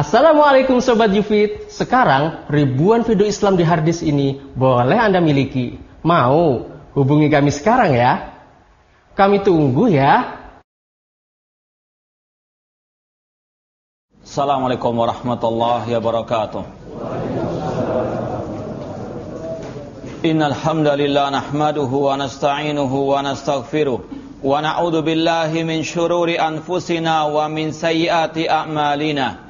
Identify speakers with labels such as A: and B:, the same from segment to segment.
A: Assalamualaikum Sobat Yufid. Sekarang ribuan video Islam di harddisk ini boleh Anda miliki. Mau? Hubungi kami sekarang ya? Kami tunggu ya.
B: Assalamualaikum warahmatullahi wabarakatuh. Innal hamdalillah nahmaduhu wa nasta'inuhu wa nastaghfiruh wa na'udzu billahi min shururi anfusina wa min sayyiati a'malina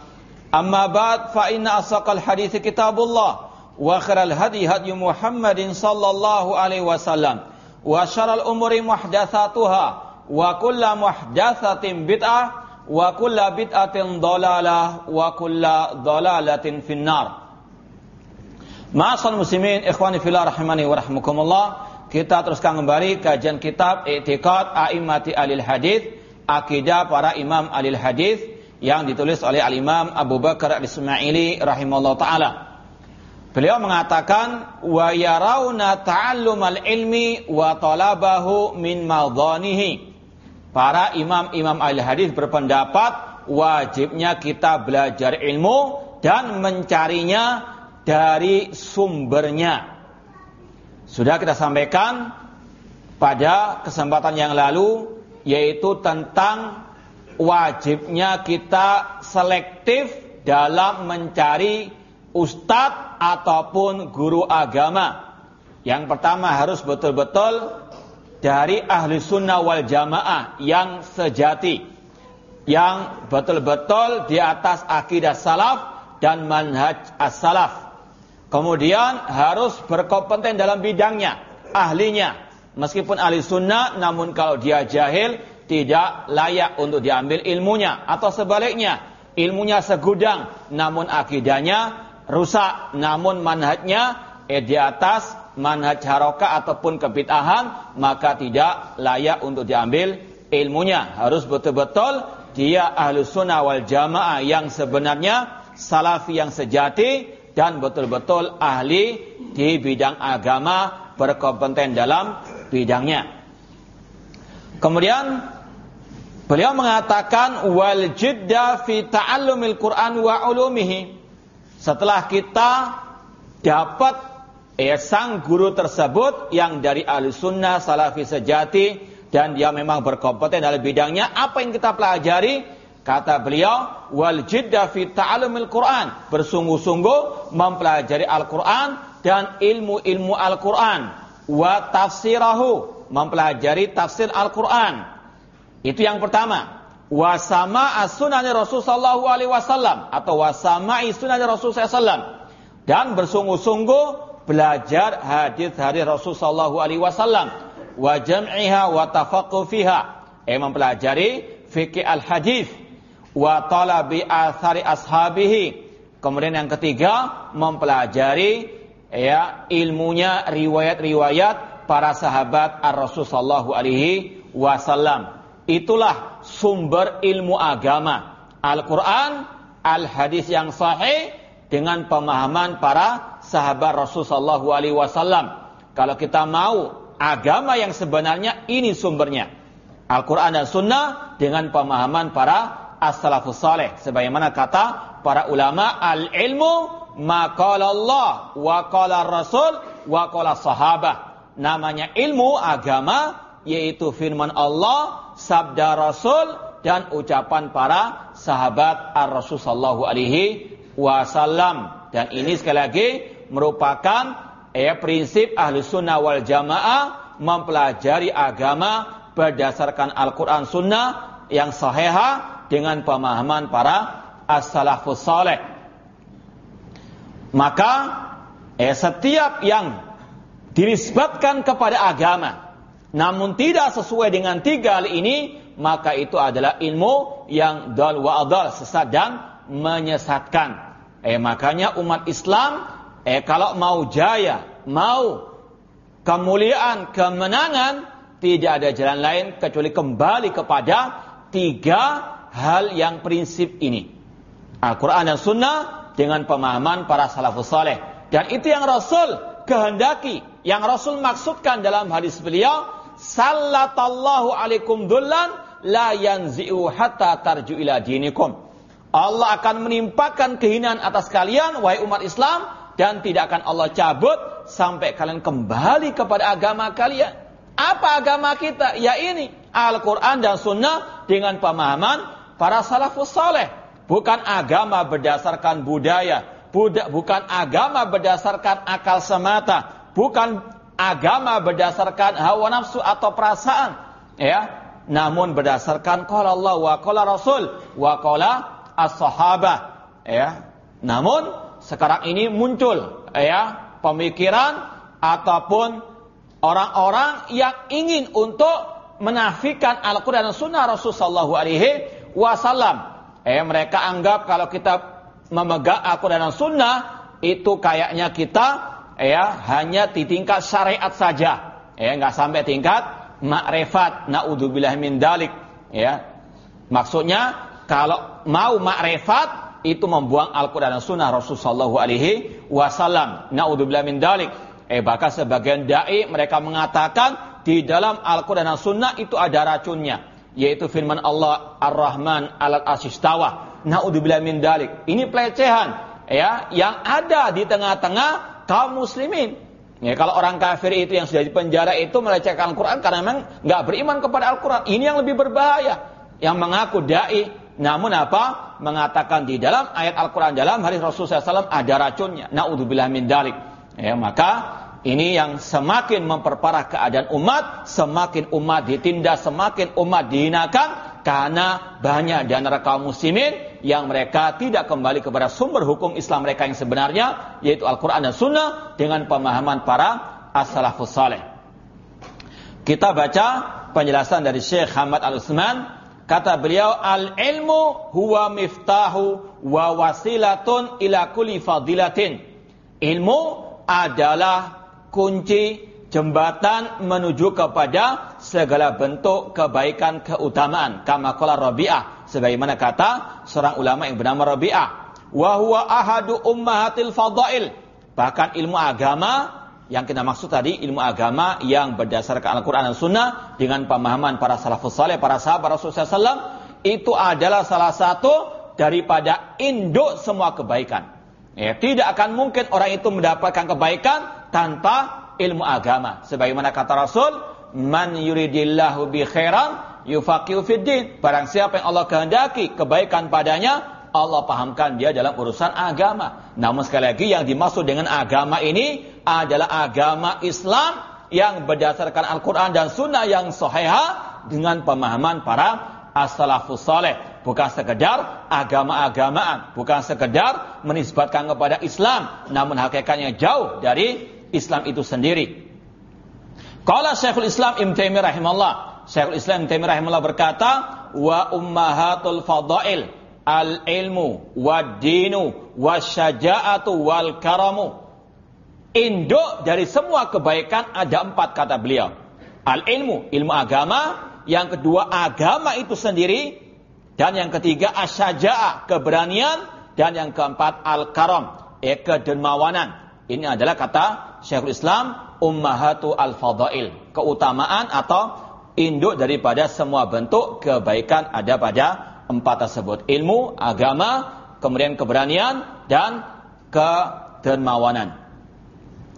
B: أما بعد فإن أصدق الحديث كتاب الله وخير الهدي هدي محمد صلى الله عليه وسلم وشر الأمور محدثاتها وكل محدثة بدعة وكل بدعة ضلالة وكل ضلالة في النار Ma'asal muslimin ikhwani fillah rahimani wa rahmukumullah Kita teruskan kembali kajian kitab I'tiqad A'immati Alil Hadith Akidah para imam Alil Hadith yang ditulis oleh Al-Imam Abu Bakar Al-Ismaili rahimahullah taala. Beliau mengatakan wa yarawna ta'allumal ilmi wa talabahu min madhanihi. Para imam-imam ahli hadis berpendapat wajibnya kita belajar ilmu dan mencarinya dari sumbernya. Sudah kita sampaikan pada kesempatan yang lalu yaitu tentang wajibnya kita selektif dalam mencari ustadz ataupun guru agama. Yang pertama harus betul-betul dari ahli sunnah wal jamaah yang sejati. Yang betul-betul di atas akidah salaf dan manhaj as-salaf. Kemudian harus berkompeten dalam bidangnya, ahlinya. Meskipun ahli sunnah, namun kalau dia jahil, tidak layak untuk diambil ilmunya atau sebaliknya. Ilmunya segudang namun akidahnya rusak namun manhajnya eh, di atas manhaj haroka ataupun kebitahan maka tidak layak untuk diambil ilmunya. Harus betul-betul dia ahlu sunnah wal jamaah yang sebenarnya salafi yang sejati dan betul-betul ahli di bidang agama berkompeten dalam bidangnya. Kemudian Beliau mengatakan wal jidda fi ta'allumil Quran wa ulumihi. Setelah kita dapat eh, sang guru tersebut yang dari ahli sunnah salafi sejati dan dia memang berkompeten dalam bidangnya, apa yang kita pelajari? Kata beliau, wal jidda fi ta'allumil Quran, bersungguh-sungguh mempelajari Al-Quran dan ilmu-ilmu Al-Quran, wa tafsirahu, mempelajari tafsir Al-Quran itu yang pertama. Wasama as-sunani Rasul sallallahu alaihi wasallam atau wasama sunani Rasul sallallahu dan bersungguh-sungguh belajar hadis hadis Rasul sallallahu alaihi wasallam wa jam'iha wa tafaqquh fiha. Eh mempelajari fikih al-hadis wa talabi athari ashabihi. Kemudian yang ketiga mempelajari ya ilmunya riwayat-riwayat para sahabat ar-Rasul sallallahu alaihi wasallam. Itulah sumber ilmu agama. Al-Quran, al-hadis yang sahih dengan pemahaman para sahabat Rasulullah SAW. Kalau kita mau agama yang sebenarnya ini sumbernya. Al-Quran dan Sunnah dengan pemahaman para as-salafus salih. Sebagaimana kata para ulama, al-ilmu maqala Allah wa qala Rasul wa qala sahabah. Namanya ilmu agama yaitu firman Allah, sabda Rasul dan ucapan para sahabat Ar-Rasul sallallahu alaihi wasallam. Dan ini sekali lagi merupakan eh, prinsip ahli sunnah wal jamaah mempelajari agama berdasarkan Al-Quran Sunnah yang sahihah dengan pemahaman para as-salafus saleh. Maka eh, setiap yang dinisbatkan kepada agama namun tidak sesuai dengan tiga hal ini maka itu adalah ilmu yang dal wa adal sesat dan menyesatkan. Eh makanya umat Islam eh kalau mau jaya, mau kemuliaan, kemenangan, tidak ada jalan lain kecuali kembali kepada tiga hal yang prinsip ini. Al-Quran dan Sunnah dengan pemahaman para salafus saleh. Dan itu yang Rasul kehendaki, yang Rasul maksudkan dalam hadis beliau, Sallatallahu alaikum dullan la yanzi'u hatta tarju ila dinikum. Allah akan menimpakan kehinaan atas kalian, wahai umat Islam, dan tidak akan Allah cabut sampai kalian kembali kepada agama kalian. Apa agama kita? Ya ini, Al-Quran dan Sunnah dengan pemahaman para salafus saleh. Bukan agama berdasarkan budaya, bukan agama berdasarkan akal semata, bukan agama berdasarkan hawa nafsu atau perasaan, ya. Namun berdasarkan qala Allah wa qala Rasul wa qala as-sahabah, ya. Namun sekarang ini muncul ya pemikiran ataupun orang-orang yang ingin untuk menafikan Al-Quran dan Sunnah Rasulullah Sallallahu Alaihi Wasallam. Eh, mereka anggap kalau kita memegang Al-Quran dan Sunnah itu kayaknya kita ya hanya di tingkat syariat saja. Ya nggak sampai tingkat makrifat. Naudzubillah min dalik. Ya. Maksudnya kalau mau makrifat itu membuang Al-Quran dan Sunnah Rasulullah Sallallahu Alaihi Wasallam naudzubillah min dalik. Eh bahkan sebagian dai mereka mengatakan di dalam Al-Quran dan Sunnah itu ada racunnya. Yaitu firman Allah Ar-Rahman alat asistawa naudzubillah min dalik. Ini pelecehan. Ya yang ada di tengah-tengah kaum muslimin. Ya, kalau orang kafir itu yang sudah di penjara itu melecehkan Al-Quran karena memang nggak beriman kepada Al-Quran. Ini yang lebih berbahaya. Yang mengaku dai, namun apa? Mengatakan di dalam ayat Al-Quran dalam hari Rasulullah SAW ada racunnya. Naudzubillah min dalik. Ya, maka ini yang semakin memperparah keadaan umat, semakin umat ditindas, semakin umat dihinakan karena banyak di kaum muslimin yang mereka tidak kembali kepada sumber hukum Islam mereka yang sebenarnya yaitu Al-Qur'an dan Sunnah dengan pemahaman para as-salafus saleh. Kita baca penjelasan dari Syekh Hamad Al-Utsman kata beliau al-ilmu huwa miftahu wa wasilatun ila kulli fadilatin. Ilmu adalah kunci jembatan menuju kepada segala bentuk kebaikan keutamaan. Kama qala Rabi'ah sebagaimana kata seorang ulama yang bernama Rabi'ah wa huwa ahadu ummahatil fadail bahkan ilmu agama yang kita maksud tadi ilmu agama yang berdasarkan Al-Quran dan Sunnah dengan pemahaman para salafus saleh, para sahabat Rasulullah SAW itu adalah salah satu daripada induk semua kebaikan. Ya, tidak akan mungkin orang itu mendapatkan kebaikan tanpa ilmu agama. Sebagaimana kata Rasul, "Man yuridillahu bi khairan yufaqihu fiddin. Barang siapa yang Allah kehendaki kebaikan padanya, Allah pahamkan dia dalam urusan agama. Namun sekali lagi yang dimaksud dengan agama ini adalah agama Islam yang berdasarkan Al-Quran dan Sunnah yang sahihah dengan pemahaman para as-salafus saleh. Bukan sekedar agama-agamaan, bukan sekedar menisbatkan kepada Islam, namun hakikatnya jauh dari Islam itu sendiri. Qala Syekhul Islam Ibnu Taimiyah rahimahullah, Syekhul Islam Taimiyah rahimahullah berkata, wa ummahatul fadail al ilmu wa dinu wa syaja'atu wal karamu. Induk dari semua kebaikan ada empat kata beliau. Al ilmu, agama. Yang kedua agama itu sendiri. Dan yang ketiga asyaja'ah, keberanian. Dan yang keempat al karam, eh, kedermawanan. Ini adalah kata Syekhul Islam ummahatu al fadail. Keutamaan atau induk daripada semua bentuk kebaikan ada pada empat tersebut. Ilmu, agama, kemudian keberanian, dan kedermawanan.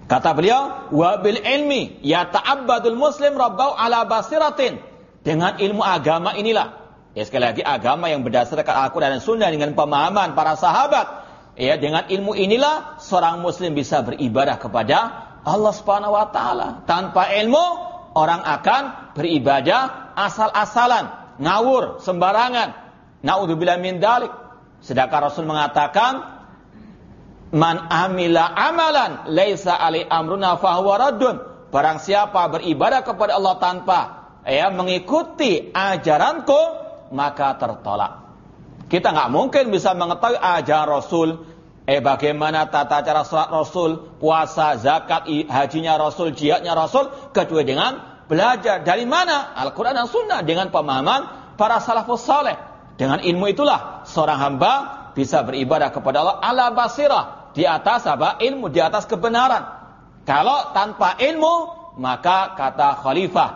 B: Kata beliau, wabil ilmi ya ta'abbadul muslim rabbau ala basiratin. Dengan ilmu agama inilah. Ya sekali lagi agama yang berdasarkan Al-Quran dan Sunnah dengan pemahaman para sahabat. Ya, dengan ilmu inilah seorang muslim bisa beribadah kepada Allah Subhanahu wa taala. Tanpa ilmu orang akan beribadah asal-asalan, ngawur, sembarangan. Nauzubillah min dalik. Sedangkan Rasul mengatakan Man amila amalan laisa ali amruna fahuwa raddun. Barang siapa beribadah kepada Allah tanpa ya mengikuti ajaranku maka tertolak. Kita nggak mungkin bisa mengetahui ajaran Rasul, eh bagaimana tata cara sholat Rasul, puasa, zakat, hajinya Rasul, jihadnya Rasul, kecuali dengan belajar dari mana? Al-Quran dan Sunnah dengan pemahaman para salafus saleh. Dengan ilmu itulah seorang hamba bisa beribadah kepada Allah ala basirah di atas apa? Ilmu, di atas kebenaran. Kalau tanpa ilmu, maka kata khalifah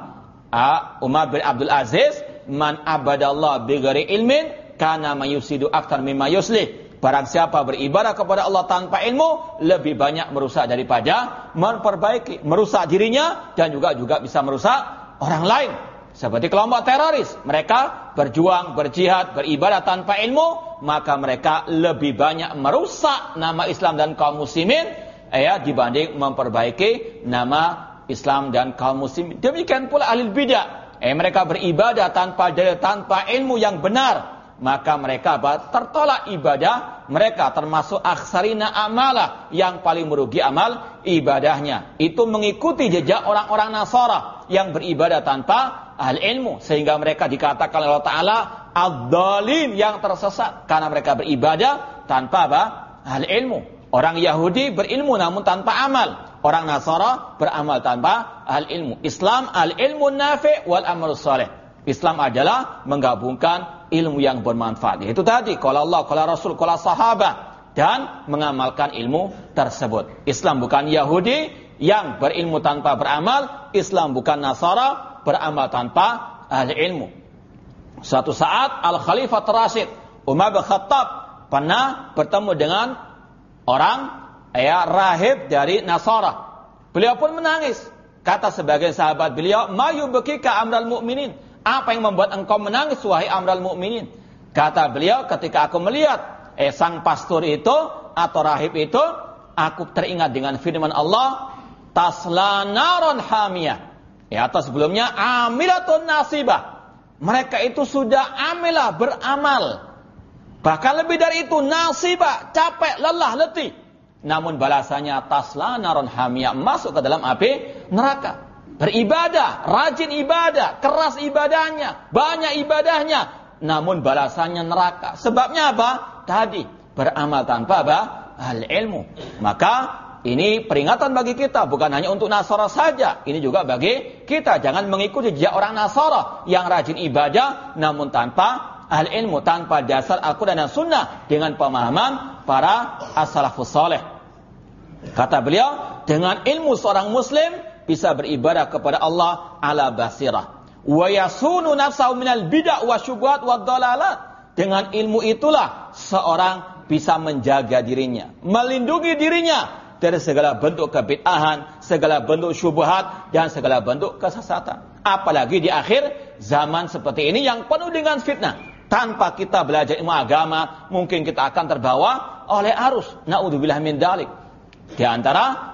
B: Umar bin Abdul Aziz, man abadallah bigari ilmin karena mayusidu aktar mimma yuslih. Barang siapa beribadah kepada Allah tanpa ilmu, lebih banyak merusak daripada memperbaiki, merusak dirinya dan juga juga bisa merusak orang lain. Seperti kelompok teroris, mereka berjuang, berjihad, beribadah tanpa ilmu, maka mereka lebih banyak merusak nama Islam dan kaum muslimin ya dibanding memperbaiki nama Islam dan kaum muslimin. Demikian pula ahli bidah. Eh, mereka beribadah tanpa tanpa ilmu yang benar, maka mereka tertolak ibadah mereka termasuk aksarina amala yang paling merugi amal ibadahnya. Itu mengikuti jejak orang-orang Nasara yang beribadah tanpa ahli ilmu. Sehingga mereka dikatakan oleh Allah Taala ad yang tersesat. Karena mereka beribadah tanpa apa? ahli ilmu. Orang Yahudi berilmu namun tanpa amal. Orang Nasara beramal tanpa ahli ilmu. Islam al ilmu nafi wal amal saleh Islam adalah menggabungkan ilmu yang bermanfaat. Itu tadi, kalau Allah, kalau Rasul, kalau sahabat. Dan mengamalkan ilmu tersebut. Islam bukan Yahudi yang berilmu tanpa beramal. Islam bukan Nasara beramal tanpa ahli ilmu. Suatu saat Al-Khalifah Rasid Umar bin Khattab pernah bertemu dengan orang ya rahib dari Nasara. Beliau pun menangis. Kata sebagai sahabat beliau, "Ma yubkika amral mu'minin?" Apa yang membuat engkau menangis wahai amral mukminin? Kata beliau ketika aku melihat eh sang pastor itu atau rahib itu, aku teringat dengan firman Allah, tasla naron hamiyah. Ya, atau sebelumnya amilatun nasibah. Mereka itu sudah amilah beramal. Bahkan lebih dari itu nasibah, capek, lelah, letih. Namun balasannya tasla naron hamiyah masuk ke dalam api neraka. Beribadah, rajin ibadah, keras ibadahnya, banyak ibadahnya, namun balasannya neraka. Sebabnya apa? Tadi beramal tanpa apa? Hal ilmu. Maka ini peringatan bagi kita, bukan hanya untuk Nasara saja. Ini juga bagi kita. Jangan mengikuti jejak orang Nasara yang rajin ibadah, namun tanpa ahli ilmu, tanpa dasar Al-Quran dan Sunnah, dengan pemahaman para as-salafus soleh. Kata beliau, dengan ilmu seorang Muslim, bisa beribadah kepada Allah ala basirah. Wa yasunu nafsahu minal bid'ah wa syubhat wa dhalalat. Dengan ilmu itulah seorang bisa menjaga dirinya, melindungi dirinya dari segala bentuk kebid'ahan, segala bentuk syubhat dan segala bentuk kesesatan. Apalagi di akhir zaman seperti ini yang penuh dengan fitnah. Tanpa kita belajar ilmu agama, mungkin kita akan terbawa oleh arus. Naudzubillah min dalik. Di antara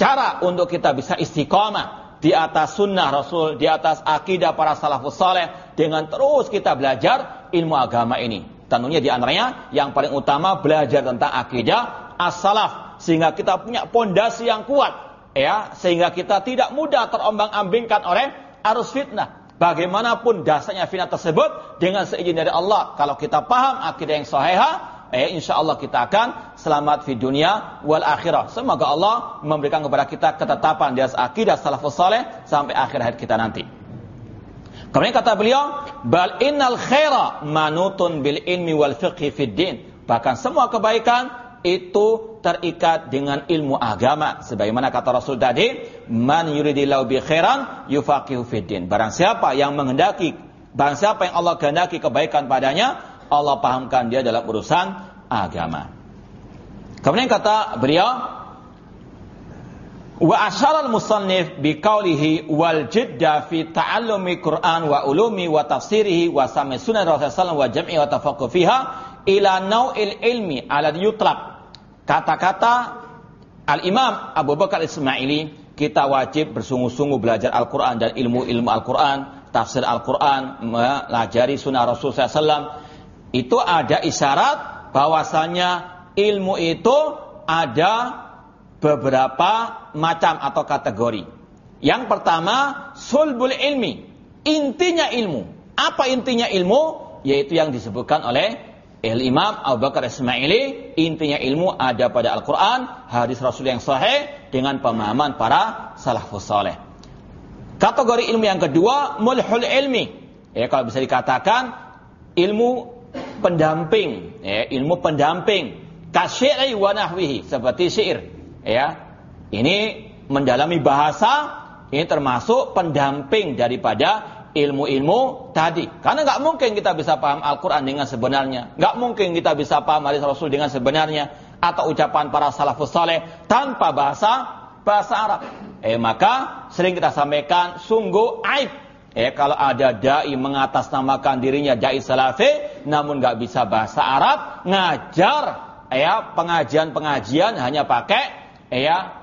B: cara untuk kita bisa istiqomah di atas sunnah Rasul, di atas akidah para salafus saleh dengan terus kita belajar ilmu agama ini. Tentunya di antaranya yang paling utama belajar tentang akidah as-salaf sehingga kita punya pondasi yang kuat ya sehingga kita tidak mudah terombang-ambingkan oleh arus fitnah. Bagaimanapun dasarnya fitnah tersebut dengan seizin dari Allah. Kalau kita paham akidah yang sahihah, eh insya Allah kita akan selamat di dunia wal akhirah. Semoga Allah memberikan kepada kita ketetapan di atas akidah salafus saleh sampai akhir hayat kita nanti. Kemudian kata beliau, bal innal khaira manutun bil ilmi wal fiqhi fid din. Bahkan semua kebaikan itu terikat dengan ilmu agama. Sebagaimana kata Rasul tadi, man yuridillahu bi khairan yufaqihu fid din. Barang siapa yang menghendaki, barang siapa yang Allah kehendaki kebaikan padanya, Allah pahamkan dia dalam urusan agama. Kemudian kata beliau, wa asharal musannif bi qawlihi wal jidda fi ta'allumi Qur'an wa ulumi wa tafsirihi wa sami sunnah Rasulullah wa jam'i wa tafaqquh fiha ila nau'il ilmi ala yutlab kata-kata Al-Imam Abu Bakar Ismaili, kita wajib bersungguh-sungguh belajar Al-Quran dan ilmu-ilmu Al-Quran, tafsir Al-Quran, melajari sunnah Rasul SAW. Itu ada isyarat bahwasanya ilmu itu ada beberapa macam atau kategori. Yang pertama, sulbul ilmi. Intinya ilmu. Apa intinya ilmu? Yaitu yang disebutkan oleh Al-Imam Abu Bakar Ismaili. Intinya ilmu ada pada Al-Quran, hadis Rasul yang sahih, dengan pemahaman para salafus saleh. Kategori ilmu yang kedua, mulhul ilmi. Ya, kalau bisa dikatakan, ilmu pendamping. Ya, ilmu pendamping. Kasyiri wa nahwihi. Seperti syair. Ya, ini mendalami bahasa ini termasuk pendamping daripada ilmu-ilmu tadi. Karena nggak mungkin kita bisa paham Al-Quran dengan sebenarnya. Nggak mungkin kita bisa paham hadis Rasul dengan sebenarnya. Atau ucapan para salafus saleh tanpa bahasa bahasa Arab. Eh maka sering kita sampaikan sungguh aib. Eh kalau ada dai mengatasnamakan dirinya dai salafi, namun nggak bisa bahasa Arab, ngajar ya pengajian-pengajian hanya pakai ya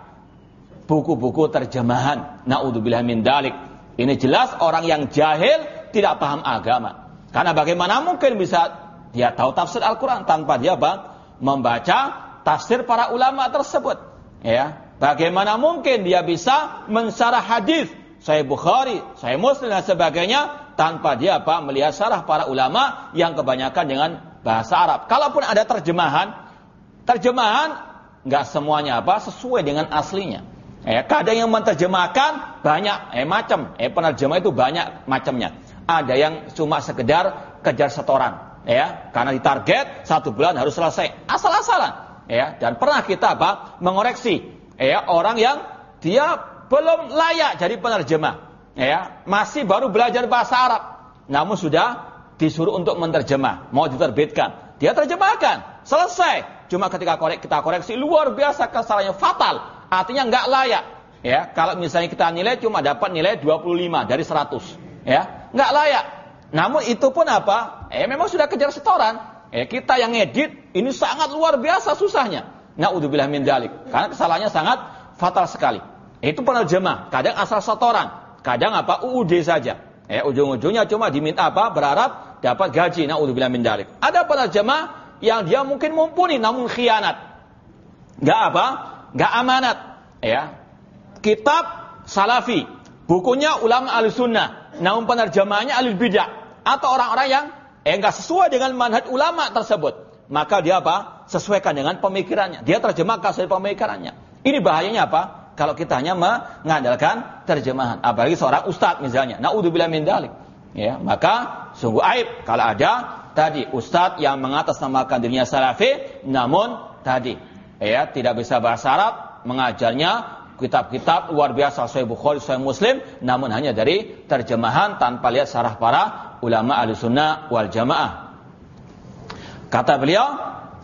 B: buku-buku terjemahan. Naudzubillah min dalik. Ini jelas orang yang jahil tidak paham agama. Karena bagaimana mungkin bisa dia tahu tafsir Al-Quran tanpa dia bang, membaca tafsir para ulama tersebut. Ya, bagaimana mungkin dia bisa mensyarah hadis saya Bukhari, saya Muslim dan sebagainya tanpa dia apa melihat syarah para ulama yang kebanyakan dengan bahasa Arab. Kalaupun ada terjemahan, terjemahan nggak semuanya apa sesuai dengan aslinya. Eh, kadang yang menerjemahkan banyak eh macam, eh penerjemah itu banyak macamnya. Ada yang cuma sekedar kejar setoran, ya, karena ditarget satu bulan harus selesai, asal-asalan, ya. Dan pernah kita apa mengoreksi, ya orang yang dia belum layak jadi penerjemah, ya, masih baru belajar bahasa Arab, namun sudah disuruh untuk menerjemah, mau diterbitkan, dia terjemahkan, selesai. Cuma ketika korek, kita koreksi luar biasa kesalahannya fatal artinya nggak layak. Ya, kalau misalnya kita nilai cuma dapat nilai 25 dari 100, ya, nggak layak. Namun itu pun apa? Eh memang sudah kejar setoran. Eh kita yang edit ini sangat luar biasa susahnya. Nauzubillah min dalik. Karena kesalahannya sangat fatal sekali. Itu penerjemah, kadang asal setoran, kadang apa UUD saja. Eh ujung-ujungnya cuma diminta apa? Berharap dapat gaji. Nauzubillah min dalik. Ada penerjemah yang dia mungkin mumpuni namun khianat. Gak apa? nggak amanat. Ya, kitab salafi, bukunya ulama al sunnah, namun penerjemahannya al bidah atau orang-orang yang eh sesuai dengan manhaj ulama tersebut. Maka dia apa? Sesuaikan dengan pemikirannya. Dia terjemahkan sesuai pemikirannya. Ini bahayanya apa? Kalau kita hanya mengandalkan terjemahan. Apalagi seorang ustadz misalnya. Na'udzubillah min dalik. Ya, maka sungguh aib kalau ada tadi ustadz yang mengatasnamakan dirinya salafi namun tadi ya tidak bisa bahasa Arab mengajarnya kitab-kitab luar biasa Sahih Bukhari, Sahih Muslim, namun hanya dari terjemahan tanpa lihat syarah para ulama Ahlussunnah wal Jamaah. Kata beliau,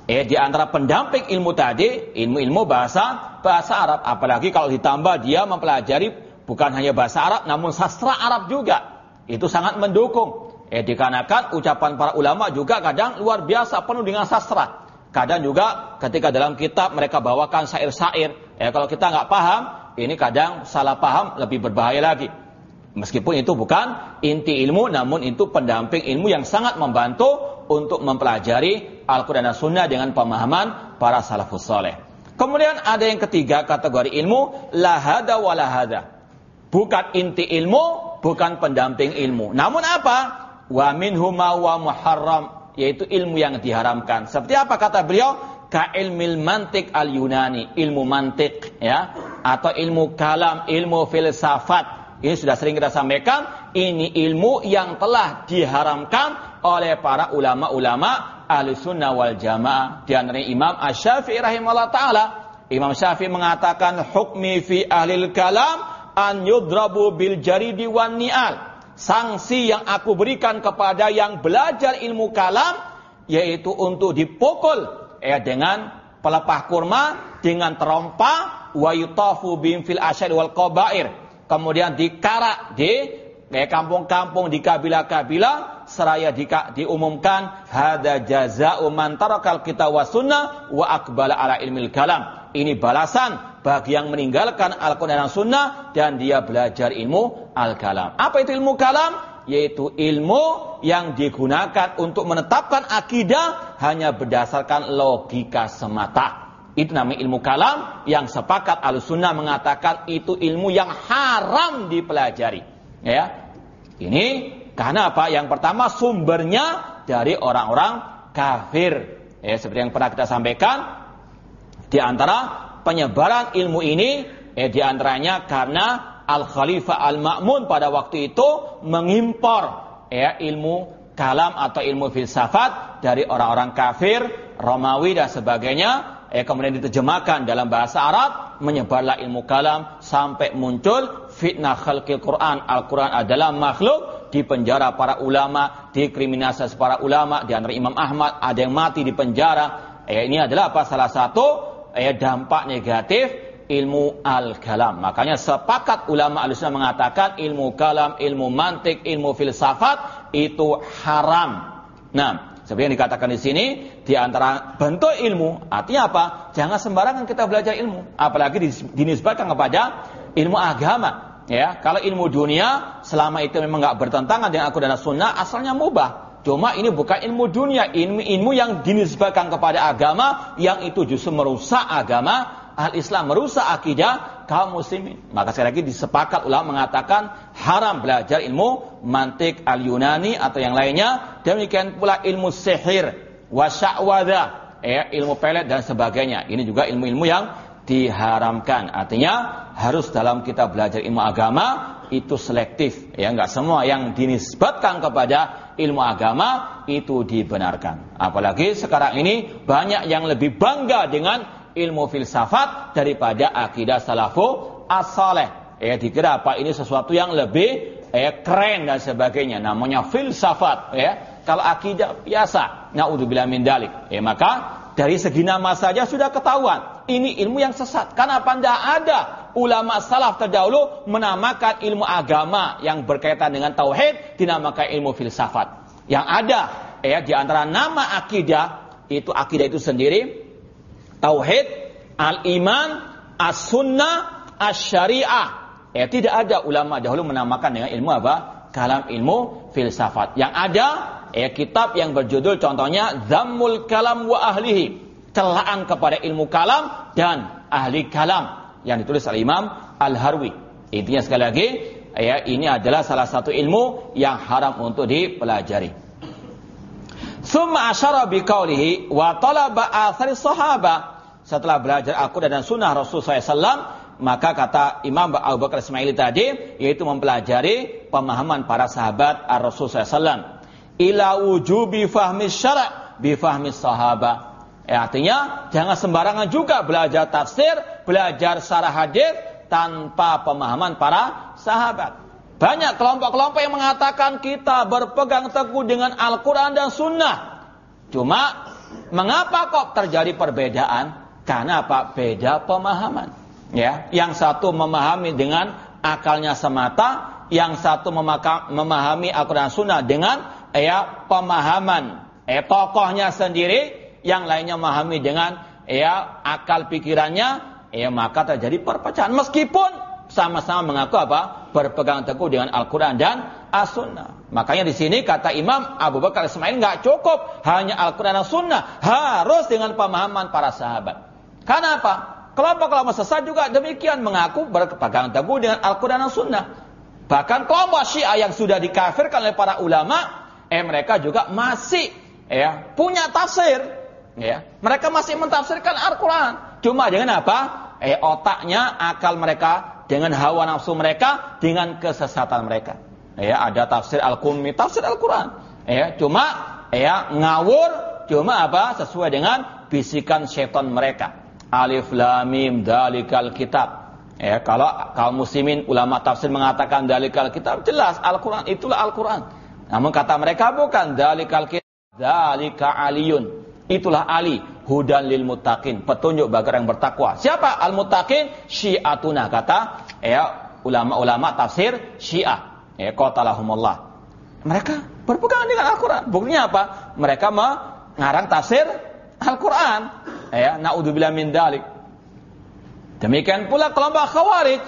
B: eh di antara pendamping ilmu tadi, ilmu-ilmu bahasa bahasa Arab, apalagi kalau ditambah dia mempelajari bukan hanya bahasa Arab namun sastra Arab juga. Itu sangat mendukung. Eh dikarenakan ucapan para ulama juga kadang luar biasa penuh dengan sastra. Kadang juga ketika dalam kitab mereka bawakan syair-syair. Ya, kalau kita nggak paham, ini kadang salah paham lebih berbahaya lagi. Meskipun itu bukan inti ilmu, namun itu pendamping ilmu yang sangat membantu untuk mempelajari Al-Quran dan Sunnah dengan pemahaman para salafus soleh. Kemudian ada yang ketiga kategori ilmu, lahada wa lahada. Bukan inti ilmu, bukan pendamping ilmu. Namun apa? Wa minhuma wa muharram yaitu ilmu yang diharamkan. Seperti apa kata beliau? Ka ilmil mantik al Yunani, ilmu mantik ya, atau ilmu kalam, ilmu filsafat. Ini sudah sering kita sampaikan, ini ilmu yang telah diharamkan oleh para ulama-ulama ahli sunnah wal jamaah. Di antaranya Imam Ash-Syafi'i rahimahullah ta'ala. Imam Syafi'i mengatakan, hukmi fi ahlil kalam an yudrabu bil jaridi wan ni'al sanksi yang aku berikan kepada yang belajar ilmu kalam yaitu untuk dipukul ya dengan pelepah kurma dengan terompa wa yutafu bim fil asyad wal qabair kemudian dikarak di kayak kampung-kampung di kabilah-kabilah seraya di, diumumkan hada jazaa'u man tarakal kita wa sunnah wa akbala ala ilmil kalam. Ini balasan bagi yang meninggalkan Al-Quran dan Sunnah dan dia belajar ilmu Al-Kalam. Apa itu ilmu kalam? Yaitu ilmu yang digunakan untuk menetapkan akidah hanya berdasarkan logika semata. Itu namanya ilmu kalam yang sepakat al-sunnah mengatakan itu ilmu yang haram dipelajari. Ya, Ini karena apa? Yang pertama sumbernya dari orang-orang kafir. Ya, seperti yang pernah kita sampaikan di antara penyebaran ilmu ini eh di antaranya karena Al Khalifah Al Ma'mun pada waktu itu mengimpor ya ilmu kalam atau ilmu filsafat dari orang-orang kafir, Romawi dan sebagainya eh, kemudian diterjemahkan dalam bahasa Arab, menyebarlah ilmu kalam sampai muncul fitnah khalqil Quran. Al-Quran adalah makhluk, di penjara para ulama, dikriminalisasi para ulama, di antara Imam Ahmad, ada yang mati di penjara. Eh, ini adalah apa? Salah satu eh, dampak negatif ilmu al-kalam. Makanya sepakat ulama al mengatakan ilmu kalam, ilmu mantik, ilmu filsafat itu haram. Nah, seperti yang dikatakan di sini, di antara bentuk ilmu, artinya apa? Jangan sembarangan kita belajar ilmu, apalagi dinisbatkan kepada ilmu agama. Ya, kalau ilmu dunia selama itu memang nggak bertentangan dengan aku dan Sunnah, asalnya mubah. Cuma ini bukan ilmu dunia, ilmu ilmu yang dinisbatkan kepada agama, yang itu justru merusak agama, al-Islam merusak akidah kaum muslimin. Maka sekali lagi disepakat ulama mengatakan haram belajar ilmu mantik al-Yunani atau yang lainnya. Demikian pula ilmu sihir, wasya'wada, ya, ilmu pelet dan sebagainya. Ini juga ilmu-ilmu yang diharamkan. Artinya harus dalam kita belajar ilmu agama itu selektif. Ya, enggak semua yang dinisbatkan kepada ilmu agama itu dibenarkan. Apalagi sekarang ini banyak yang lebih bangga dengan ilmu filsafat daripada akidah salafu as-saleh. Ya dikira apa ini sesuatu yang lebih ya, keren dan sebagainya. Namanya filsafat ya. Kalau akidah biasa, naudzubillah min dalik. Ya maka dari segi nama saja sudah ketahuan. Ini ilmu yang sesat. Kenapa tidak ada ulama salaf terdahulu menamakan ilmu agama yang berkaitan dengan tauhid dinamakan ilmu filsafat. Yang ada ya di antara nama akidah itu akidah itu sendiri tauhid, al-iman, as-sunnah, as-syariah. Ya, tidak ada ulama dahulu menamakan dengan ilmu apa? Kalam ilmu filsafat. Yang ada ya kitab yang berjudul contohnya Zammul Kalam wa Ahlihi. Celaan kepada ilmu kalam dan ahli kalam yang ditulis oleh Imam Al-Harwi. Intinya sekali lagi, ya ini adalah salah satu ilmu yang haram untuk dipelajari. Summa asyara biqaulihi wa talaba athari sahaba setelah belajar Al-Quran dan Sunnah Rasul SAW, maka kata Imam Abu Bakar Ismaili tadi, yaitu mempelajari pemahaman para sahabat Rasul SAW. Ila wujubi fahmi syara' bifahmi sahabat. Ya, artinya jangan sembarangan juga belajar tafsir, belajar syarah hadis tanpa pemahaman para sahabat. Banyak kelompok-kelompok yang mengatakan kita berpegang teguh dengan Al-Quran dan Sunnah. Cuma mengapa kok terjadi perbedaan? Karena apa? Beda pemahaman. Ya, yang satu memahami dengan akalnya semata, yang satu memahami Al-Quran Sunnah dengan ya pemahaman eh tokohnya sendiri, yang lainnya memahami dengan ya akal pikirannya, ya maka terjadi perpecahan. Meskipun sama-sama mengaku apa? Berpegang teguh dengan Al-Quran dan As-Sunnah. Makanya di sini kata Imam Abu Bakar Ismail nggak cukup hanya Al-Quran dan Sunnah, harus dengan pemahaman para sahabat. Karena apa? Kelompok-kelompok sesat juga demikian mengaku berpegang teguh dengan Al-Quran dan Sunnah. Bahkan kelompok Syiah yang sudah dikafirkan oleh para ulama, eh mereka juga masih ya punya tafsir, ya. Mereka masih mentafsirkan Al-Quran. Cuma dengan apa? Eh otaknya, akal mereka, dengan hawa nafsu mereka, dengan kesesatan mereka. Ya, ada tafsir Al-Qummi, tafsir Al-Quran. Ya, cuma ya ngawur, cuma apa? Sesuai dengan bisikan setan mereka. Alif lam mim dalikal kitab. Ya, kalau kaum muslimin ulama tafsir mengatakan dalikal kitab jelas Al-Qur'an itulah Al-Qur'an. Namun kata mereka bukan dalikal kitab, dalika aliyun. Itulah Ali, hudan lil muttaqin, petunjuk bagi orang bertakwa. Siapa al muttaqin? Syiatuna kata ya ulama-ulama tafsir Syiah. Ya, qatalahumullah. Mereka berpegang dengan Al-Qur'an. Buktinya apa? Mereka mengarang tafsir Al-Qur'an. Ya, naudzubillah min dalik. Demikian pula kelompok Khawarij.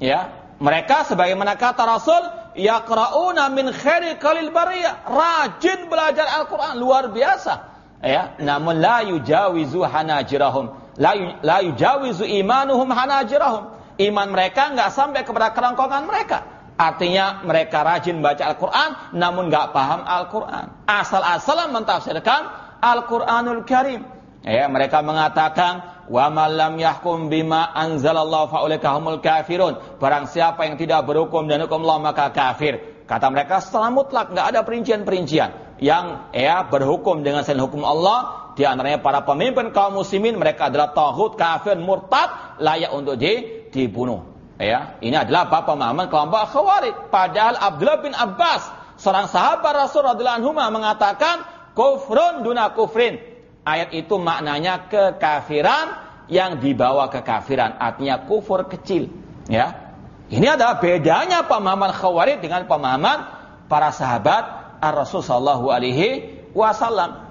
B: Ya, mereka sebagaimana kata Rasul, yaqra'una min khairi kalil bariyah. Rajin belajar Al-Qur'an luar biasa. Ya, namun la yujawizu hanajirahum. La, la yujawizu imanuhum hanajirahum. Iman mereka nggak sampai kepada kerongkongan mereka. Artinya mereka rajin baca Al-Quran, namun nggak paham Al-Quran. Asal-asalan mentafsirkan Al-Quranul Karim. Ya, mereka mengatakan, wa malam yahkum bima anzalallahu fa'ulikahumul kafirun. Barang siapa yang tidak berhukum dan hukum Allah maka kafir. Kata mereka setelah mutlak nggak ada perincian-perincian yang ya berhukum dengan selain hukum Allah. Di antaranya para pemimpin kaum muslimin mereka adalah tauhid, kafir, murtad, layak untuk di, dibunuh. Ya, ini adalah apa pemahaman kelompok Khawarij. Padahal Abdullah bin Abbas, seorang sahabat Rasul radhiyallahu anhu mengatakan kufrun duna kufrin. Ayat itu maknanya kekafiran yang dibawa kekafiran, artinya kufur kecil, ya. Ini adalah bedanya pemahaman Khawarij dengan pemahaman para sahabat Ar-Rasul sallallahu alaihi wasallam.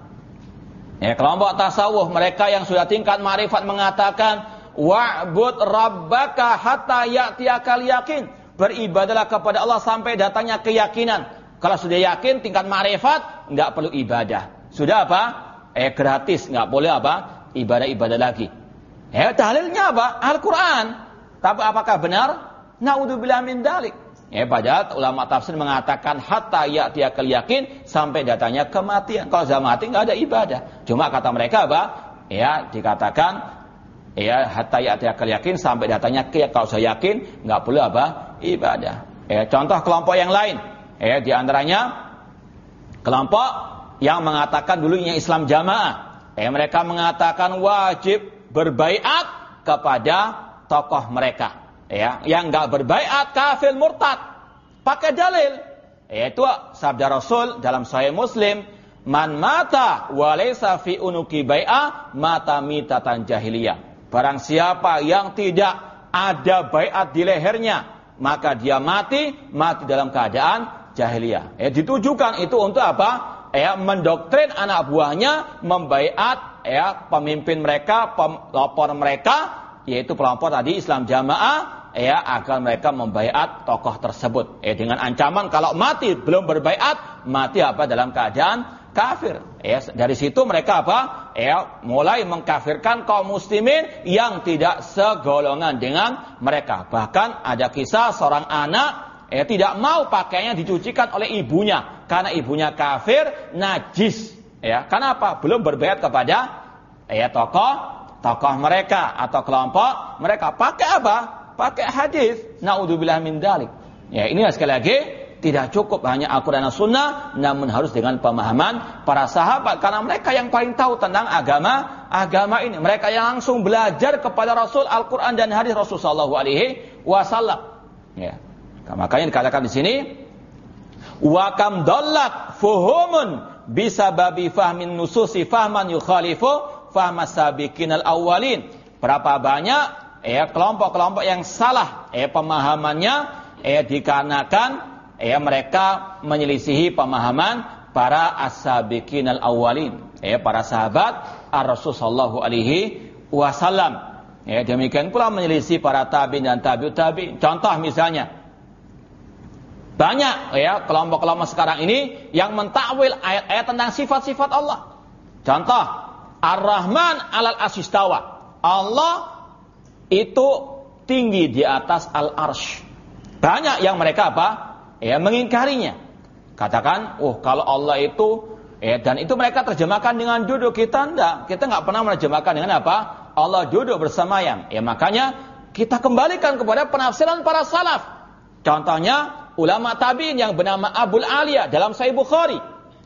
B: Ya, kelompok tasawuf mereka yang sudah tingkat marifat mengatakan Wa'bud rabbaka hatta ya'tiyakal yakin. Beribadalah kepada Allah sampai datangnya keyakinan. Kalau sudah yakin tingkat marifat, nggak perlu ibadah. Sudah apa? Eh gratis, nggak boleh apa? Ibadah-ibadah lagi. Eh dalilnya apa? Al-Quran. Tapi apakah benar? Naudzubillah min dalik. Ya, padahal ulama tafsir mengatakan hatta ya'tiyakal yakin sampai datanya kematian. Kalau sudah mati nggak ada ibadah. Cuma kata mereka apa? Ya, dikatakan ya hatta akal yakin sampai datanya ke kalau saya yakin nggak perlu apa ibadah ya contoh kelompok yang lain ya di antaranya kelompok yang mengatakan dulunya Islam jamaah ya mereka mengatakan wajib berbaiat kepada tokoh mereka ya yang nggak berbaiat kafir murtad pakai dalil yaitu sabda Rasul dalam Sahih Muslim man mata walaysa fi unuki bai'ah mata mitatan jahiliyah Barang siapa yang tidak ada bayat di lehernya, maka dia mati, mati dalam keadaan jahiliyah. Ya, ditujukan itu untuk apa? Ya, mendoktrin anak buahnya, membaiat ya pemimpin mereka, pelopor mereka, yaitu pelopor tadi Islam jamaah, ya agar mereka membaiat tokoh tersebut. Ya, dengan ancaman kalau mati belum berbaiat, mati apa dalam keadaan kafir. Ya, dari situ mereka apa? Ya, mulai mengkafirkan kaum muslimin yang tidak segolongan dengan mereka. Bahkan ada kisah seorang anak ya tidak mau pakaiannya dicucikan oleh ibunya karena ibunya kafir, najis. Ya, kenapa? Belum berbayat kepada ya tokoh tokoh mereka atau kelompok mereka pakai apa? Pakai hadis. Naudzubillah min dalik. Ya, ini sekali lagi tidak cukup hanya Al-Quran dan Sunnah, namun harus dengan pemahaman para sahabat. Karena mereka yang paling tahu tentang agama agama ini. Mereka yang langsung belajar kepada Rasul Al-Quran dan hadis Rasul Sallallahu Alaihi Wasallam. Ya. Makanya dikatakan di sini, wakam dolak fuhumun bisa babi fahmin nususi fahman yukhalifu fahmas sabikin al awalin. Berapa banyak ya kelompok-kelompok yang salah. Ya pemahamannya ya dikarenakan ya mereka menyelisihi pemahaman para as-sabiqin al-awwalin. Ya para sahabat ar-rasul sallallahu alaihi wasallam. Ya demikian pula menyelisih para tabi'in dan tabi'ut tabi'in. Contoh misalnya. Banyak ya kelompok-kelompok sekarang ini yang mentakwil ayat-ayat tentang sifat-sifat Allah. Contoh, Ar-Rahman alal asistawa. Allah itu tinggi di atas al-arsh. Banyak yang mereka apa? ya mengingkarinya. Katakan, oh kalau Allah itu ya dan itu mereka terjemahkan dengan duduk kita enggak. Kita enggak pernah menerjemahkan dengan apa? Allah duduk bersama yang. Ya makanya kita kembalikan kepada penafsiran para salaf. Contohnya ulama tabi'in yang bernama Abul Aliyah dalam Sahih Bukhari.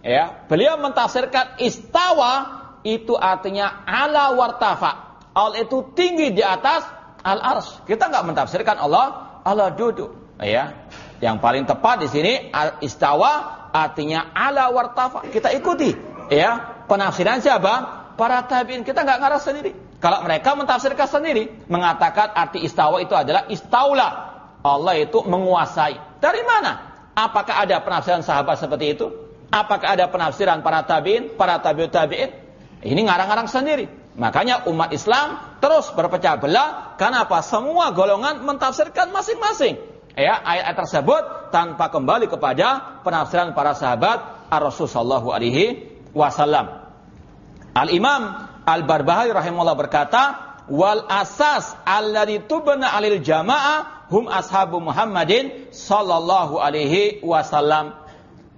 B: Ya, beliau mentafsirkan istawa itu artinya ala wartafa. Allah itu tinggi di atas al ars. Kita nggak mentafsirkan Allah Allah duduk. Ya, yang paling tepat di sini istawa artinya ala wartafa. Kita ikuti ya penafsiran siapa? Para tabiin. Kita nggak ngarah sendiri. Kalau mereka mentafsirkan sendiri, mengatakan arti istawa itu adalah istaula. Allah itu menguasai. Dari mana? Apakah ada penafsiran sahabat seperti itu? Apakah ada penafsiran para tabi'in, para tabi'ut tabi'in? Ini ngarang-ngarang sendiri. Makanya umat Islam terus berpecah belah karena apa? Semua golongan mentafsirkan masing-masing. Ya, ayat-ayat tersebut tanpa kembali kepada penafsiran para sahabat Ar-Rasul sallallahu alaihi wasallam. Al-Imam Al-Barbahari rahimahullah berkata, "Wal asas alladzi tubna 'alil jamaah hum ashabu Muhammadin sallallahu alaihi wasallam."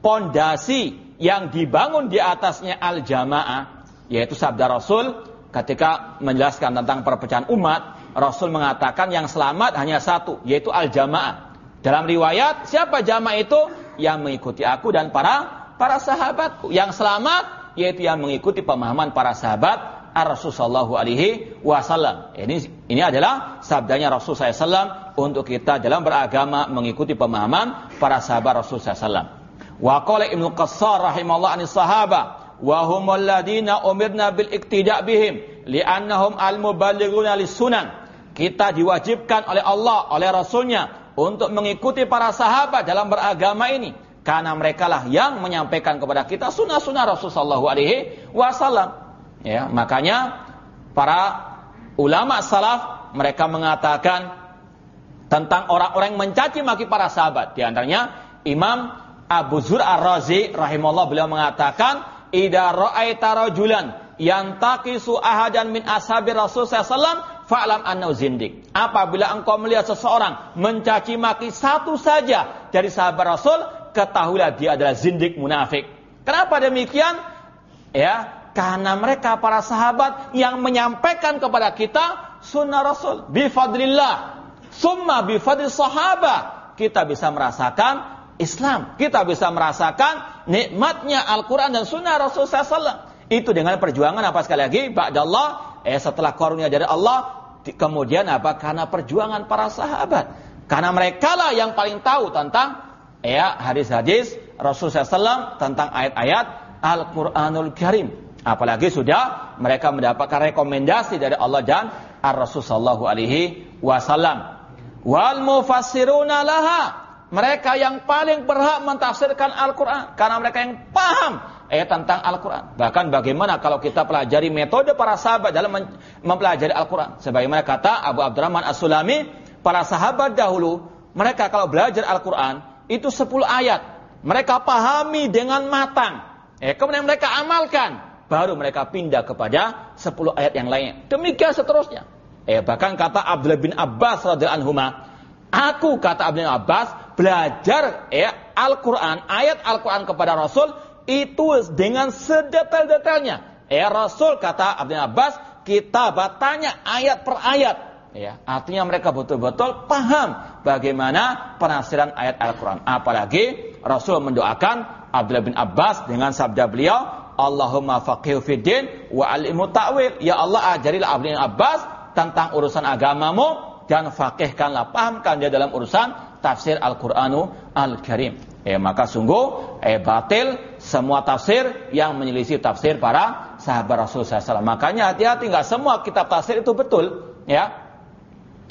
B: Pondasi yang dibangun di atasnya al-jamaah yaitu sabda Rasul ketika menjelaskan tentang perpecahan umat, Rasul mengatakan yang selamat hanya satu, yaitu al-jamaah. Dalam riwayat, siapa jamaah itu? Yang mengikuti aku dan para para sahabatku. Yang selamat yaitu yang mengikuti pemahaman para sahabat Rasulullah alaihi wasallam. Ini ini adalah sabdanya Rasul SAW untuk kita dalam beragama mengikuti pemahaman para sahabat Rasul SAW. Wa qala Ibnu Qassar rahimahullah anis sahaba wa humul ladina umirna bil iktida' bihim li'annahum al-muballighuna lis-sunan. Kita diwajibkan oleh Allah, oleh Rasulnya untuk mengikuti para sahabat dalam beragama ini karena mereka lah yang menyampaikan kepada kita sunnah-sunnah Rasulullah Alaihi Wasallam. Ya, makanya para ulama salaf mereka mengatakan tentang orang-orang yang mencaci maki para sahabat. Di antaranya Imam Abu Zur Ar-Razi rahimahullah beliau mengatakan, "Idza ra'aita rajulan yantaqisu ahadan min ashabi Rasul sallallahu fa'lam annahu zindik." Apabila engkau melihat seseorang mencaci maki satu saja dari sahabat Rasul, ketahuilah dia adalah zindik munafik. Kenapa demikian? Ya, karena mereka para sahabat yang menyampaikan kepada kita sunnah Rasul bifadlillah. Summa bifadil sahabat kita bisa merasakan Islam. Kita bisa merasakan nikmatnya Al-Quran dan Sunnah Rasul SAW. Itu dengan perjuangan apa sekali lagi? Ba'dallah, eh setelah karunia dari Allah, kemudian apa? Karena perjuangan para sahabat. Karena mereka lah yang paling tahu tentang ya hadis-hadis Rasul SAW tentang ayat-ayat Al-Quranul Karim. Apalagi sudah mereka mendapatkan rekomendasi dari Allah dan Ar-Rasul Sallallahu Alaihi Wasallam. Wal mufassiruna laha. Mereka yang paling berhak mentafsirkan Al-Quran. Karena mereka yang paham eh, tentang Al-Quran. Bahkan bagaimana kalau kita pelajari metode para sahabat dalam mempelajari Al-Quran. Sebagaimana kata Abu Abdurrahman As-Sulami, para sahabat dahulu, mereka kalau belajar Al-Quran, itu 10 ayat. Mereka pahami dengan matang. Eh, kemudian mereka amalkan. Baru mereka pindah kepada 10 ayat yang lainnya. Demikian seterusnya. Eh, bahkan kata Abdullah bin Abbas radhiyallahu anhu, aku kata Abdullah bin Abbas belajar eh, Al-Qur'an, ayat Al-Qur'an kepada Rasul itu dengan sedetail-detailnya. Eh, Rasul kata bin Abbas, kita bertanya ayat per ayat. Ya, artinya mereka betul-betul paham bagaimana penafsiran ayat Al-Quran. Apalagi Rasul mendoakan Abdullah bin Abbas dengan sabda beliau, Allahumma faqihu fiddin wa alimu ta'wil. Ya Allah ajarilah bin Abbas tentang urusan agamamu dan faqihkanlah, pahamkan dia dalam urusan tafsir Al-Qur'anu Al-Karim. Eh, maka sungguh eh, batil semua tafsir yang menyelisih tafsir para sahabat Rasul SAW. Makanya hati-hati nggak semua kitab tafsir itu betul, ya.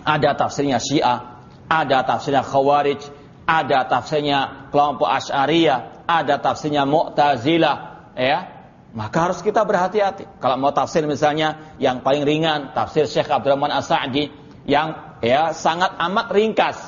B: Ada tafsirnya Syiah, ada tafsirnya Khawarij, ada tafsirnya kelompok Asy'ariyah, ada tafsirnya Mu'tazilah, ya. Maka harus kita berhati-hati. Kalau mau tafsir misalnya yang paling ringan, tafsir Syekh Abdurrahman As-Sa'di yang ya sangat amat ringkas,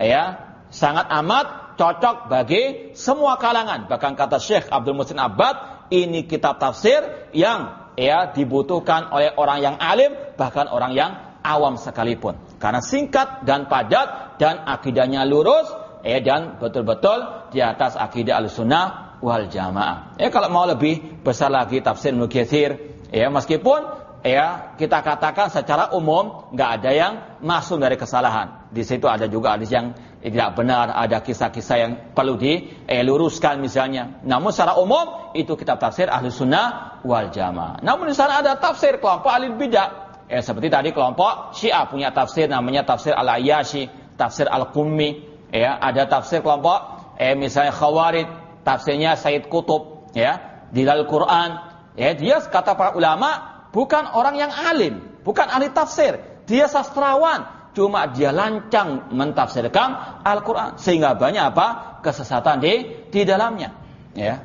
B: ya, sangat amat cocok bagi semua kalangan. Bahkan kata Syekh Abdul Musin Abbad, ini kitab tafsir yang ya dibutuhkan oleh orang yang alim, bahkan orang yang awam sekalipun. Karena singkat dan padat dan akidahnya lurus eh dan betul-betul di atas akidah al-sunnah wal jamaah. Eh kalau mau lebih besar lagi tafsir Nukathir, ya meskipun ya kita katakan secara umum nggak ada yang masuk dari kesalahan. Di situ ada juga hadis yang tidak benar, ada kisah-kisah yang perlu diluruskan eh, misalnya. Namun secara umum itu kitab tafsir ahli sunnah wal jamaah. Namun di sana ada tafsir kelompok ahli bidah Ya, seperti tadi kelompok Syiah punya tafsir namanya tafsir Al-Ayyashi, tafsir Al-Qummi, ya, ada tafsir kelompok eh misalnya Khawarid, tafsirnya Said Kutub, ya, di dalam Quran, ya, dia kata para ulama bukan orang yang alim, bukan ahli tafsir, dia sastrawan cuma dia lancang mentafsirkan Al-Qur'an sehingga banyak apa? kesesatan di di dalamnya, ya.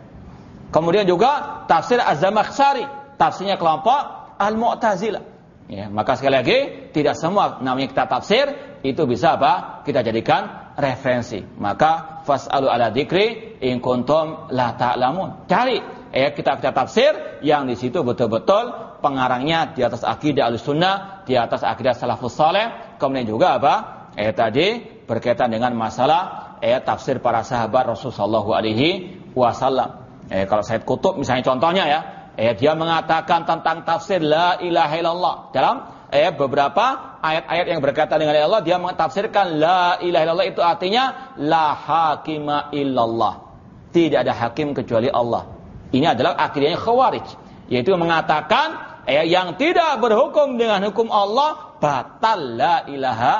B: Kemudian juga tafsir Az-Zamakhsyari, tafsirnya kelompok Al-Mu'tazilah. Ya, maka sekali lagi tidak semua namanya kita tafsir itu bisa apa? Kita jadikan referensi. Maka fasalu ala dzikri in kuntum la ta'lamun. Cari ya kita kita tafsir yang di situ betul-betul pengarangnya di atas akidah Ahlussunnah, di atas akidah Salafus Saleh, kemudian juga apa? Eh tadi berkaitan dengan masalah eh tafsir para sahabat Rasulullah alaihi wasallam. Eh, kalau Said Kutub misalnya contohnya ya, eh, dia mengatakan tentang tafsir la ilaha illallah dalam eh, beberapa ayat-ayat yang berkaitan dengan Allah dia mentafsirkan la ilaha illallah itu artinya la hakima illallah. Tidak ada hakim kecuali Allah. Ini adalah akidahnya Khawarij, yaitu mengatakan eh, yang tidak berhukum dengan hukum Allah batal la ilaha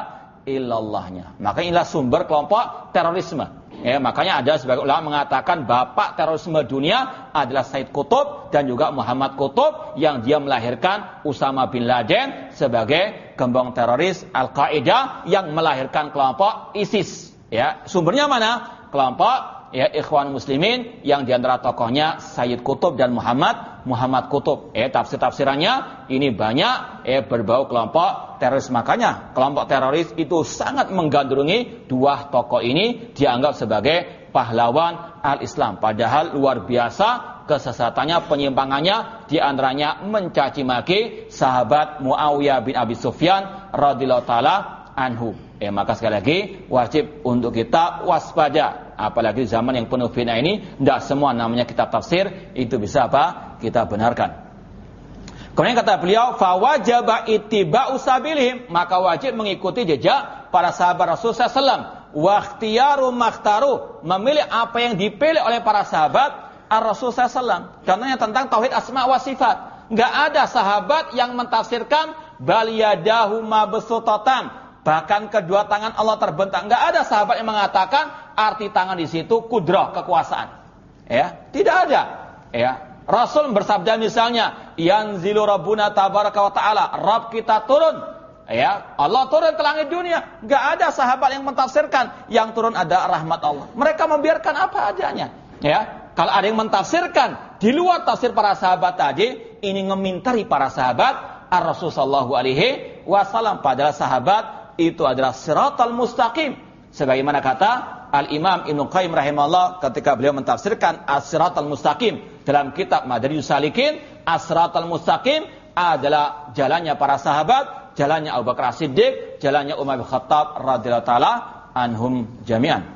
B: illallahnya. Maka inilah sumber kelompok terorisme. Ya, makanya ada sebagai ulama mengatakan bapak terorisme dunia adalah Said Kutub dan juga Muhammad Kutub yang dia melahirkan Usama bin Laden sebagai gembong teroris Al-Qaeda yang melahirkan kelompok ISIS. Ya, sumbernya mana? Kelompok ya Ikhwan Muslimin yang di antara tokohnya Sayyid Kutub dan Muhammad Muhammad Kutub. Ya, tafsir-tafsirannya ini banyak ya berbau kelompok teroris. Makanya kelompok teroris itu sangat menggandrungi dua tokoh ini dianggap sebagai pahlawan al-Islam. Padahal luar biasa kesesatannya, penyimpangannya di antaranya mencaci maki sahabat Muawiyah bin Abi Sufyan radhiyallahu taala anhu. Ya, maka sekali lagi wajib untuk kita waspada. Apalagi zaman yang penuh fitnah ini, tidak semua namanya kitab tafsir itu bisa apa? Kita benarkan. Kemudian kata beliau, fawajaba ittiba'u sabilihim, maka wajib mengikuti jejak para sahabat Rasul SAW. Waktiyaru makhtaru, memilih apa yang dipilih oleh para sahabat Rasul SAW. Contohnya tentang tauhid asma wa sifat. Enggak ada sahabat yang mentafsirkan bal yadahu mabsutatan Bahkan kedua tangan Allah terbentang. Enggak ada sahabat yang mengatakan arti tangan di situ kudrah kekuasaan. Ya, tidak ada. Ya, Rasul bersabda misalnya, "Yanzilu Rabbuna tabaraka wa taala." Rabb kita turun. Ya, Allah turun ke langit dunia. Enggak ada sahabat yang mentafsirkan yang turun ada rahmat Allah. Mereka membiarkan apa adanya. Ya, kalau ada yang mentafsirkan di luar tafsir para sahabat tadi, ini ngemintari para sahabat Ar-Rasul sallallahu alaihi wasallam padahal sahabat itu adalah siratal mustaqim. Sebagaimana kata Al-Imam Ibnu Qayyim rahimahullah ketika beliau mentafsirkan as-siratal mustaqim dalam kitab Madarijus Salikin, as-siratal mustaqim adalah jalannya para sahabat, jalannya Abu Bakar Siddiq, jalannya Umar bin Khattab radhiyallahu taala anhum jami'an.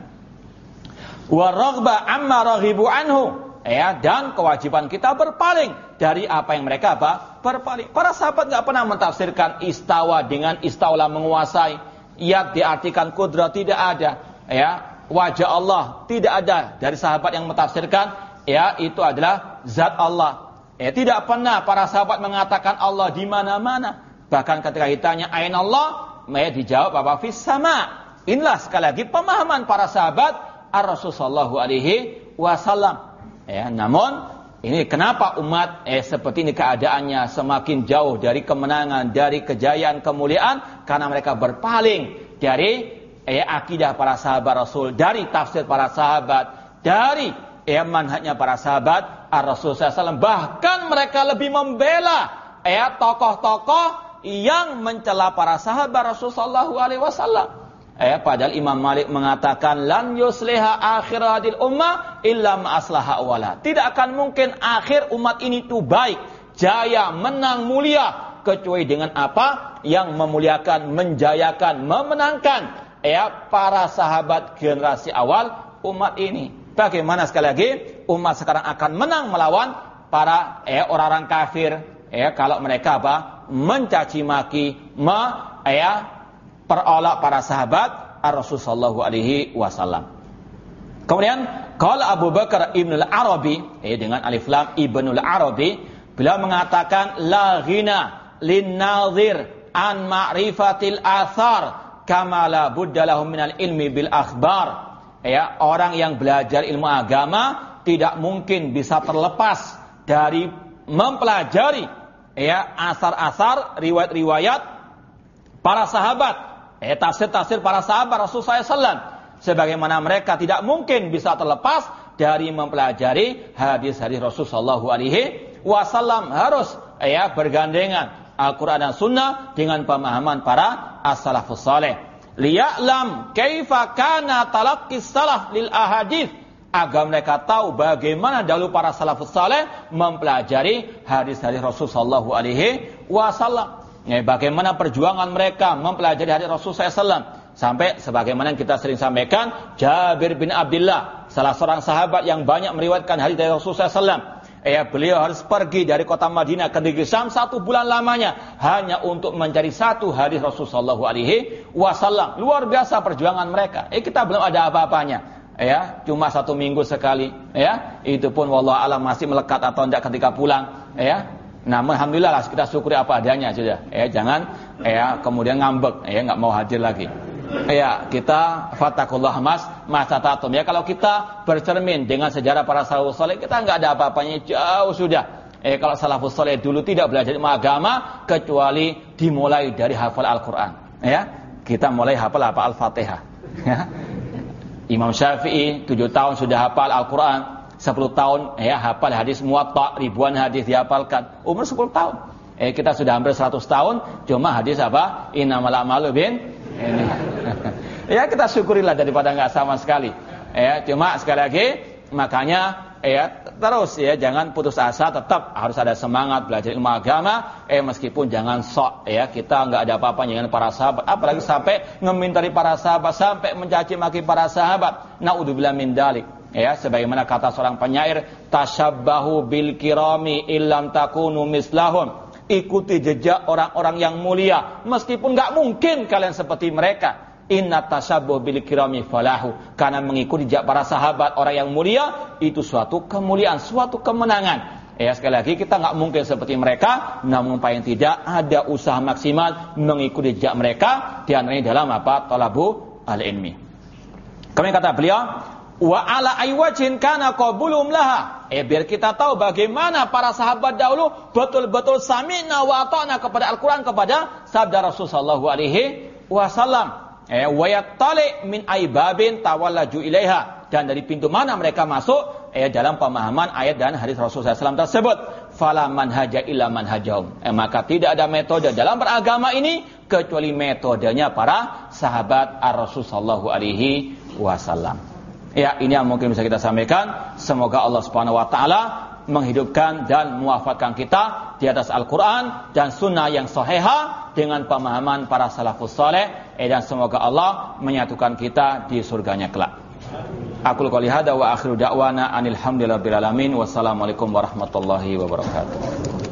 B: Wa raghba amma raghibu anhu ya dan kewajiban kita berpaling dari apa yang mereka apa berpaling. Para sahabat nggak pernah mentafsirkan istawa dengan istaula menguasai. Ia diartikan kudrat tidak ada. Ya wajah Allah tidak ada dari sahabat yang mentafsirkan. Ya itu adalah zat Allah. Ya tidak pernah para sahabat mengatakan Allah di mana-mana. Bahkan ketika ditanya ain Allah, mereka dijawab apa fis sama. Inilah sekali lagi pemahaman para sahabat Ar-Rasulullah alaihi wasallam. Ya, namun ini kenapa umat eh seperti ini keadaannya semakin jauh dari kemenangan, dari kejayaan, kemuliaan karena mereka berpaling dari eh akidah para sahabat Rasul, dari tafsir para sahabat, dari eh manhajnya para sahabat Ar-Rasul SAW. Bahkan mereka lebih membela eh tokoh-tokoh yang mencela para sahabat Rasulullah SAW. Eh, padahal Imam Malik mengatakan lan yusliha akhir hadil ummah illa ma'aslaha awala. Tidak akan mungkin akhir umat ini itu baik, jaya, menang, mulia kecuali dengan apa? Yang memuliakan, menjayakan, memenangkan. Ya para sahabat generasi awal umat ini. Bagaimana sekali lagi? Umat sekarang akan menang melawan para ya orang-orang kafir. Ya kalau mereka apa? Mencaci maki, me, ya perolak para sahabat Rasul sallallahu alaihi wasallam. Kemudian kalau Abu Bakar Ibn al-Arabi eh, dengan alif lam Ibn al-Arabi beliau mengatakan la ghina lin nazir an ma'rifatil athar kama la budda lahum minal ilmi bil akhbar. Ya, orang yang belajar ilmu agama tidak mungkin bisa terlepas dari mempelajari ya asar-asar riwayat-riwayat para sahabat eh tafsir-tafsir para sahabat Rasulullah SAW. Sebagaimana mereka tidak mungkin bisa terlepas dari mempelajari hadis-hadis Rasulullah SAW harus ya bergandengan Al-Quran dan Sunnah dengan pemahaman para as-salafus saleh. Liya'lam kaifa kana talaqqis salaf lil ahadith agar mereka tahu bagaimana dahulu para salafus saleh mempelajari hadis-hadis Rasulullah SAW. Ya, bagaimana perjuangan mereka mempelajari hadis Rasulullah SAW. Sampai sebagaimana yang kita sering sampaikan, Jabir bin Abdullah, salah seorang sahabat yang banyak meriwayatkan hadis dari Rasulullah SAW. Ya, beliau harus pergi dari kota Madinah ke negeri Syam satu bulan lamanya hanya untuk mencari satu hadis Rasulullah SAW. Luar biasa perjuangan mereka. Eh kita belum ada apa-apanya ya cuma satu minggu sekali ya itu pun wallah alam masih melekat atau tidak ketika pulang ya namun alhamdulillah lah kita syukuri apa adanya sudah. Ya jangan ya kemudian ngambek. Ya nggak mau hadir lagi. Ya kita fatakullah mas masa tatum. Ya kalau kita bercermin dengan sejarah para salafus soleh kita nggak ada apa-apanya jauh sudah. Eh kalau salafus soleh dulu tidak belajar agama kecuali dimulai dari hafal Al-Quran. Ya kita mulai hafal apa? Al-Fatihah. Ya. Imam Syafi'i tujuh tahun sudah hafal Al-Quran, sepuluh tahun ya hafal hadis muwatta, ribuan hadis dihafalkan. Umur sepuluh tahun. Eh kita sudah hampir seratus tahun, cuma hadis apa? Innamal a'malu bin ini. ya kita syukurilah daripada nggak sama sekali. Ya, cuma sekali lagi makanya ya terus ya jangan putus asa tetap harus ada semangat belajar ilmu agama eh meskipun jangan sok ya kita nggak ada apa-apa dengan para sahabat apalagi sampai ngemintari para sahabat sampai mencaci maki para sahabat naudzubillah min dalik ya sebagaimana kata seorang penyair tasyabbahu bil kirami illam takunu mislahum ikuti jejak orang-orang yang mulia meskipun nggak mungkin kalian seperti mereka Inna tasabbuh bil kirami falahu. Karena mengikuti jejak para sahabat orang yang mulia itu suatu kemuliaan, suatu kemenangan. Ya sekali lagi kita nggak mungkin seperti mereka, namun paling tidak ada usaha maksimal mengikuti jejak mereka di antaranya dalam apa? Talabu al-ilmi. Kami kata beliau, wa ala aywajin kana qabulum laha. Eh biar kita tahu bagaimana para sahabat dahulu betul-betul sami'na wa ata'na kepada Al-Qur'an kepada sabda Rasulullah sallallahu alaihi wasallam. Eh wayattali min aibabin tawallaju ilaiha. Dan dari pintu mana mereka masuk? Eh dalam pemahaman ayat dan hadis Rasulullah SAW tersebut. Fala manhaja illa eh, maka tidak ada metode dalam beragama ini kecuali metodenya para sahabat ar-rasul sallallahu alaihi wasallam ya ini yang mungkin bisa kita sampaikan semoga Allah Subhanahu wa taala menghidupkan dan mewafatkan kita di atas Al-Quran dan sunnah yang soheha dengan pemahaman para salafus soleh eh, dan semoga Allah menyatukan kita di surganya kelak. Aku qouli hada wa akhiru da'wana anil hamdulillahi alamin wassalamualaikum warahmatullahi wabarakatuh.